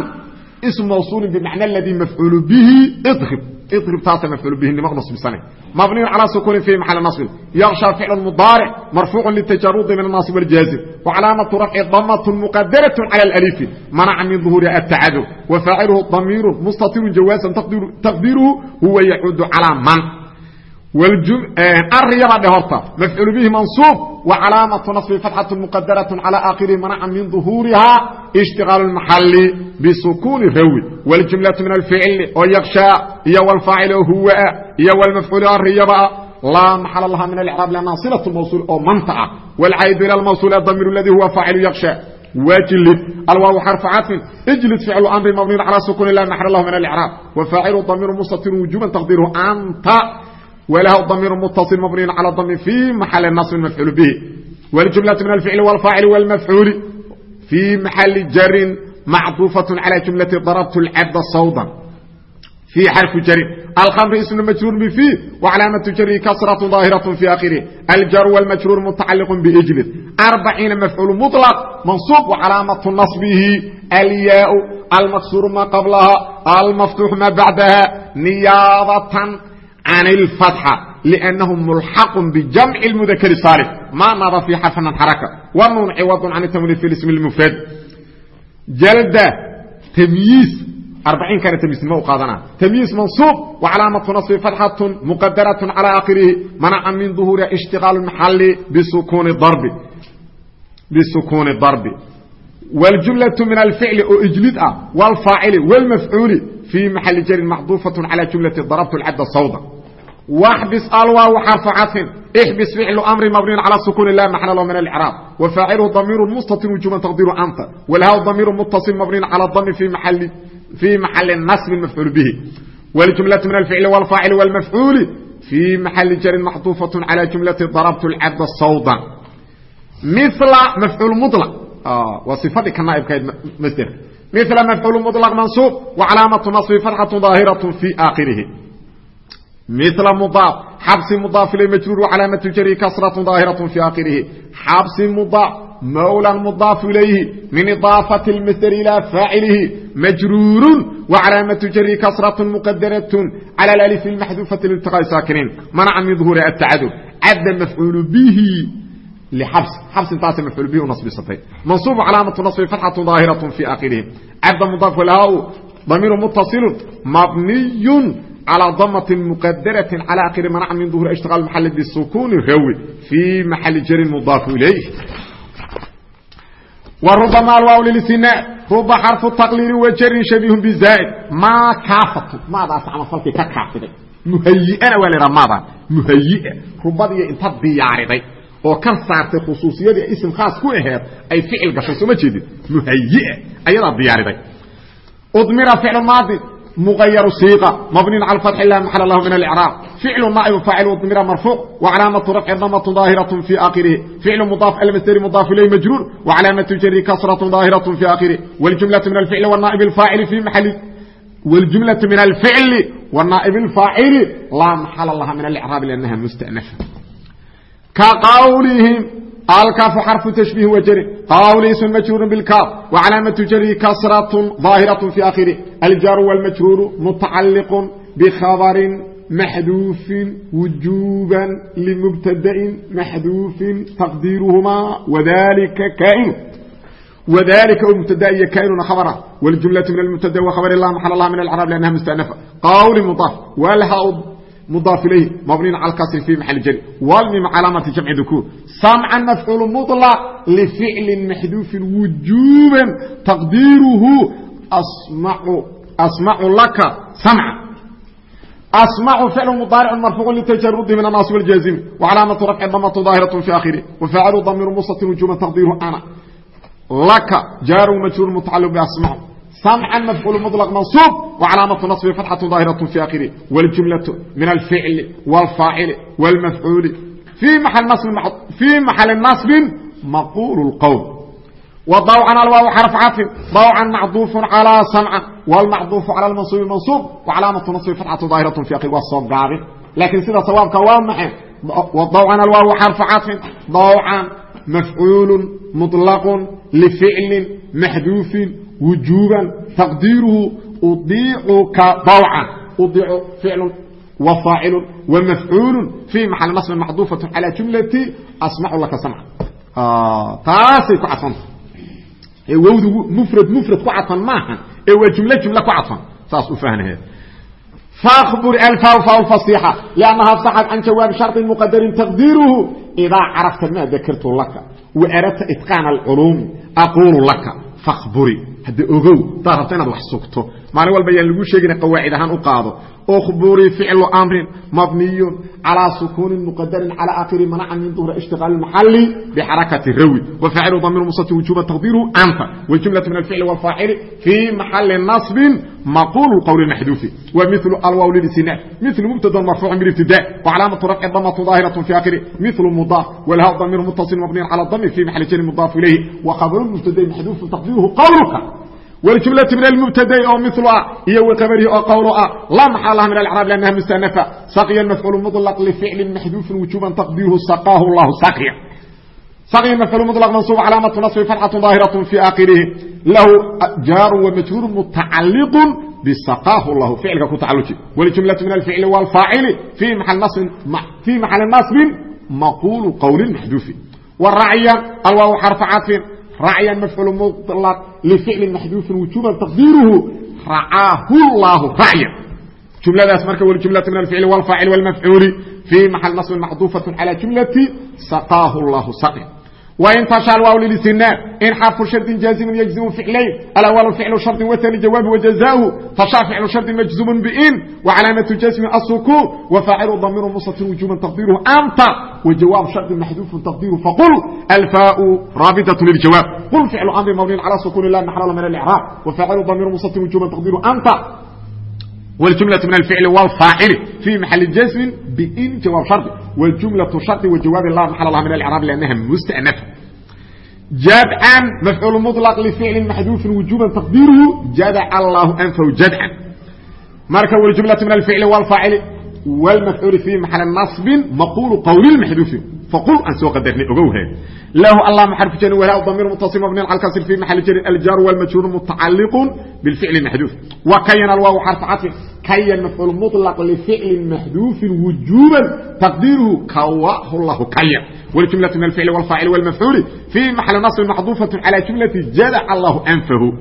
S1: ism mawsuulin bimacna aladii mafcuulu bihi idrib taasa mafcuulu bihinimo nasbisane mabniyun calaa sukuunin fi maxali nasbin yaksha ficlu mudaaric marfuucu litajarudi min annaasib waljaazim wacalaamatu rafci damatun muqadaratun cala alalifi manaca min duhuuriha atacadub wafaaciluhu damiirun mustatirun jawaasan taqdiiruhu huwa yacuudu calaa man aryaba dhe horta mafcuul bihi mansuub wacalaamatu naصbi fatxatu muqadaraة calى akhirihi manaca min ظuhuuriha ishtiqaal اmaxali bisukuuni rawi wاljumlaةu min alficli oo yakshaa iyo wlfaacil oo huwa iyo wlmafcuul aryaba laa maxala laha min alcraab lannaha silaة mawsuul oo manta ah wاlcaydu ilى mawsuul adamiir اladii huwa faacilu yaksha wjlid alwaaw xarfu caطfin ijlid ficlu amri mabniyn calى sukuni la maxala lahu min alcraab wafaacilu damiir mustatir wujuban taqdiirhu anta wlh damiir mتصل mbniy calى dm في maxal naصb mafcuul bh wاljumlaة min alficl wاlfaacil wاlmafcuuli fii maxali jarin macطuufaة calى jumlaةi darbt اlcabda sawda fii xarfi jarin alkmr ism majruur bfي وcalaamaةu jari kasraة ظaahiraة fي akhirih aljar wاlmajruur mutacaliq bjlid arbaciina mafcuul mطلq manصub وcalaamaةu naصbihi alyaa almaksur ma qablaha almaftuux ma bacdaha niyaabatan can اlfatxa lأnnahu mulxaqu bijamci اmudakri saalix ma nada fii xarfnan xaraka wanuun ciwadun can tamwiid fi ismi اlmufrad jalda tamyiis arbaciinkana tamyiisnimo u qaadana tamyiis mansuub wacalaamatu naصbi fatxaة muqadaraة calى akhirihi manaca min ظuhuuriha ishtiqaal maxali bisukuuni darbi wاljumlaة min alficli oo ijlid ah wاlfaacili wاlmafcuuli fii maxali jarin macduufaة calى jumlati darabtu اlcabda sawda واxbs alwaaw xarفu caطفin xbs فiclu أmri mabniy calى sukuni la maxل lh min اlcrاab وفaacilhu damiir mstatir wujuban tqdiru anta wlhaw damiir mutaصil mabniy calى dmi fii maxali naصbi mafcuul bihi wاljumlaة min alficli wاlfaacili wاlmafcuuli fii maxali jarin maxduufaة calى jumlati darabtu اlcabda sawda mila mafcuul mulq waa صifadii ka naaibkahayd masder mila mafcuul mulq mansuub وcalaamaةu naصbi fatxaة ظaahiraة fii aakhirihi mil mudaaf xabsi mudaaf ilay majruur wcalaamatu jari kasratu daahiraة fi akhirihi xabsi mudaaf mawla mudaaf ilayhi min idaafati اlmasdr ilaa faacilihi majruurun wcalaamatu jari kasraة muqadaraة calى alif اmaxduufati liltiqاء saakiniin manaca min ظuhuuri atacadub cadda mafcuul bihi lxabs xabsintaasa mafcuul bihi u nasbisatay mansuub calaamatu naصbi fatxaة daahiraة fi akhirihi cadda mudaaf wlhaa damiir mutaصilu mabniy على ضمة مقدرة على آخر منع من ظهور اشتغال محل بالسكون الروي في محل جر مضاف إليه وربما الواو للسناء رب حرف التقليل وجر شبيه بزائد ما كافت ما ذا سعما فلك ككافت مهيئة ولا رمضة مهيئة ربضي انت دياري oo kan saartay khusuusiyadii ism khaas ku aheed ay ficil gashay soo ma jeedid muhayi'a ayadaa diyaariday udmira ficlu maadi مغير صيغة مبني على الفتح لا محل له من الإعراب فعل نائب فاعل وضمير مرفوع وعلامة رفع ضمة ظاهرة في آخره فعل مضاف المصدر مضاف إليه مجرور وعلامة جر كسرة ظاهرة في آخره والجملة من الفعل والنائب الفاعل في محل والجملة من الفعل والنائب الفاعل لا محل لها من الإعراب kaqawlihim alkaafu xarfu tashbiihi wajri qawlihi ismun majruurun bilkaaf wa calaamatu jarihi kasratun daahiratun fii akhirih aljaaru wاlmajruuru mutacaliqun bikhabarin maxduufin wujuban limubtadain maxduufin taqdiiruhumaa wadalika kaainu wadalika oo mubtada iyo kaainuna khabara. Waljumlatu min almubtada wakhabar lah maxal lah min alcrab liannaha mustanafة qawli mudaaf walha والهاء مضاف إليه مبني على الكسر في محل جر والميم علامة جمع ذكور سمعا مفعول مطلق لفعل محذوف وجوبا تقديره أسمع أسمع لك سمعا أسمع فعل مضارع مرفوع للتجرد من الناصب والجازم وعلامة رفع ضمة ظاهرة في آخره وفعل ضمير مستتر وجوبا تقديره أنا لك جار ومجرور متعلق بأسمع سمعا مفعول مطلق منصوب وعلامة نصب فتحة ظاهرة في آخره والجملة من الفعل والفاعل والمفعول في محل نصب في محل نصب مقول القول وضوعا الواو حرف عطف ضوعا معطوف على سمعا والمعطوف على المنصوب منصوب وعلامة نصب فتحة ظاهرة في آخره والصواب قابل لكن سيدة صوابك وامحي وضوعا الواو حرف عطف ضوعا مفعول مطلق لفعل محذوف wujuuban taqdiiruhu udiicuka dawcan udiicu ficlu وفاacل ومفعuل في محل نصب مcضوفة على جuملة أسمع لka سمع taasay ku cadfanta ee wowdu mfrad mfrad ku cadfan maaha ee waa juml juml ku cadfan saas u fahnahe فأخبر الفاء فاء الفصيحة لأنها صحت عن جواب شرط مقدر تقديره إذا عرفت ما ذكرت لك وأردت إتقان العلوم أقول لك فأخبري hadda ogow hadaad rabto inaad wax sugto maalin walba yaan lagu sheegina qawaacid ahaan u qaado أخبري فعل أمر مبني على سكون مقدر على آخر منع من ظهر اشتغال المحل بحركة الروي وفعل ضمير مصد وجوبا تقديره أنت والجملة من الفعل والفاعل في محل نصب مقول القول المحذوف ومثل الواو للسناء مثل مبتدا مرفوع بالابتداء وعلامة رفع الضمة ظاهرة في آخره مثل المضاف والهاء ضمير متصل مبني على الضم في محل جر مضاف إليه وخبر المبتدا محذوف تقديره قولك wljumlati min almubtada'i oo milu ah iyo waqabarhi oo qowlo ah laa maxaa laha min alcraab lannaha musanafa saqiya mafcuulu mulaq lificlin maxduufin wujuban taqdiihu saqaahu llahu sakya sakya mafcuul mulaq mansuub calaamatu nasbi fatxatu daahiratu fii akhirihi lahu jaarun wamajhuuru mutacaliqun bisaqaahu llahu ficilka ku tacaluji waljumlatu min alficli wlfaacili fii maxali nasbin maquulu qowlin maxduufin waracya alwaaw xarfa cadfin راعيا مفعول مطلق لفعل محذوف وجوبا تقديره رعاه الله راعيا جملadaas marka والجملة من الفعل والفاعل والمفعول في محل نصب محذوفة على جملة سقاه الله سقيا وإن تشاء الواو للاستثناء إن حرف شرط جازم يجزم فعلين الأول فعل شرط والثاني جواب وجزاؤه تشاء فعل شرط مجزوم بإن وعلامة جزم السكون وفاعل ضمير مستتر وجوبا تقديره أنت وجواب شرط محذوف تقديره فقل الفاء رابطة للجواب قل فعل أمر مبني على سكون لا محل من الإعراب وفاعل ضمير مستتر وجوبا تقديره أنت والجملة من الفعل والفاعل في محل جزم بإن جواب شرط والجملة شرط وجواب الله محل الله من الإعراب لأنها مستأنفة جدعا مفعول مطلق لفعل محذوف وجوبا تقديره جدع الله أنفه جدعا مركب والجملة من الفعل والفاعل والمفعول في محل نصب مقول قول المحذوف فقل أن سوى قدرني أقوها له الله محرف جن ولا ضمير متصل مبني على الكسر في محل جر الجار والمجرور متعلق بالفعل المحذوف وكين الواو حرف عطف كين مفعول مطلق لفعل محذوف وجوبا تقديره كواه الله كين والجملة من الفعل والفاعل والمفعول في محل نصب محذوفة على جملة جدع الله أنفه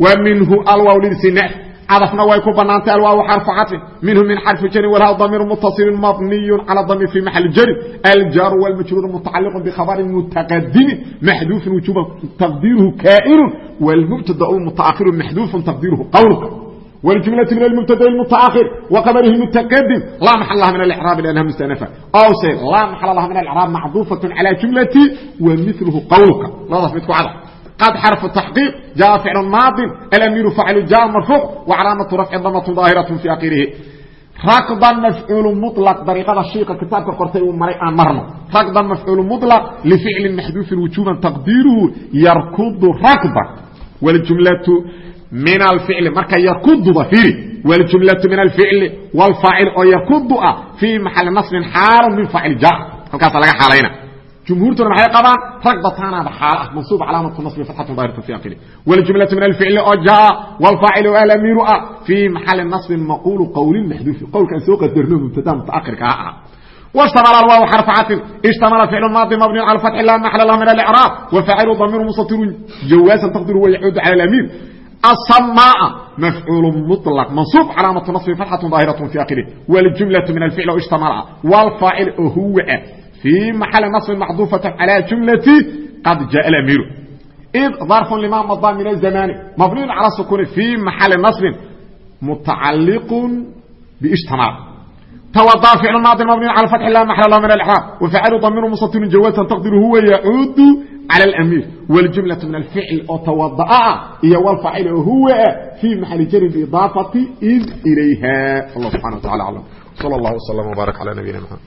S1: ومنه الواو للسناء عرفنا way ku banaantay alwaaw xarfu caطfi minhu min xarfi jari walha damiir mutaصil mabniy calى damiir fi maxal jari aljar wاlmajruur mutacaliq bkhabri mutaqadimi maxduufi wujuba taqdiiruhu kaa'inu wاlmubtada mutaakhiru maxduufu taqdiiruhu qawlka والجملة من المبتدا المتأخر وقبله المتقدم لا محل لها من الإعراب لأنها مستأنفة أو سيد لا محل لها من الإعراب معذوفة على جملة ومثله قولك لا ad xarfu taxqiiq jaa ficlu naadin alamiiru faclu jaa marfuuc wacalaamatu rafci damatu daahiratu fi akhirihi ragdan mafcuulu mulaq dariiqada shiika kitaabka qortay uu maray aan marno ragdan mafcuulu mulaq lificlin maxduufin wujuuban taqdiiruhu yarkudu ragdan waljumlatu min alficli marka yarkuduba firi waljumlatu min alficli wlfaacil oo yarkudu ah fii maxali nasbin xaala min faacil ja halkaasa laga xaalayna جمهورتنا maxay qabaan ragbatana xaal ah mansuub calaamatu nasb fathatun daahiratu fi akhiri wal jumlatu min al fi'l ajaa wal fa'il wal amir fi mahall nasb maqul qawl mahdhuf qawl kan soo qadarno mubtada mutaakhir ka ah واشتمل الواو حرف عطف اشتمل فعل ماضي مبني على الفتح لا محل له من الاعراب وفاعل ضمير مستتر جوازا تقديره ويعود على الامير الصماء مفعول مطلق منصوب علامة نصب فتحة ظاهرة في آخره والجملة من الفعل اشتمل والفاعل هو في محل نصب محذوفة على جملة قد جاء الأمير إذ ظرف لما مضى من الزمان مبني على السكون في محل نصب متعلق باشتمال توضع فعل ماضي مبني على الفتح لا محل له من الإحرام وفعل ضمير مستتر جوازا تقديره هو يعود على الأمير والجملة من الفعل أو توضع هي والفاعل هو في محل جر الإضافة إذ إليها الله سبحانه وتعالى أعلم صلى الله وسلم وبارك على نبينا محمد